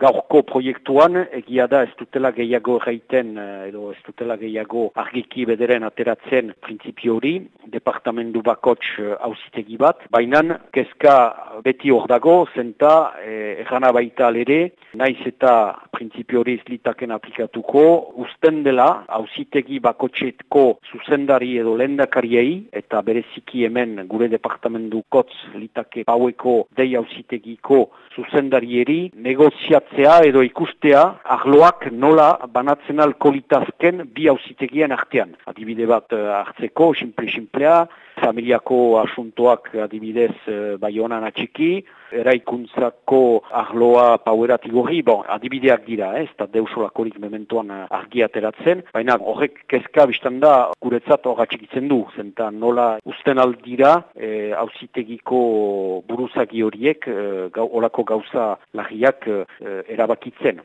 gaurko proiektuan, egia da ez dutela gehiago erraiten, edo ez dutela gehiago argiki bederen ateratzen printzipio hori, departamendu bakots hausitegi bat, baina kezka beti hor dago, zenta e, errana baita alere, naiz eta printzipio hori izlitaken aplikatuko, usten dela hausitegi bakotxetko zuzendari edo lendakariei, eta bereziki hemen gure departamendu kotz litake paueko dei hausitegiko zuzendarieri negoziatzea edo ikustea arloak nola banatzen alkolitazken bi hausitegien artean. Adibide bat eh, hartzeko, simple-simplea, familiako asuntoak adibidez uh, bai honan atxiki, eraikuntzako arloa paueratigorri, bon, adibideak dira, ez, eta deusolakorik mementoan argi ateratzen, baina horrek kezka biztan da, guretzat hor atxikitzen du, zenta nola usten aldira, e, ausitegiko buruzagi horiek, e, gau, olako gauza lagiak e, erabakitzen.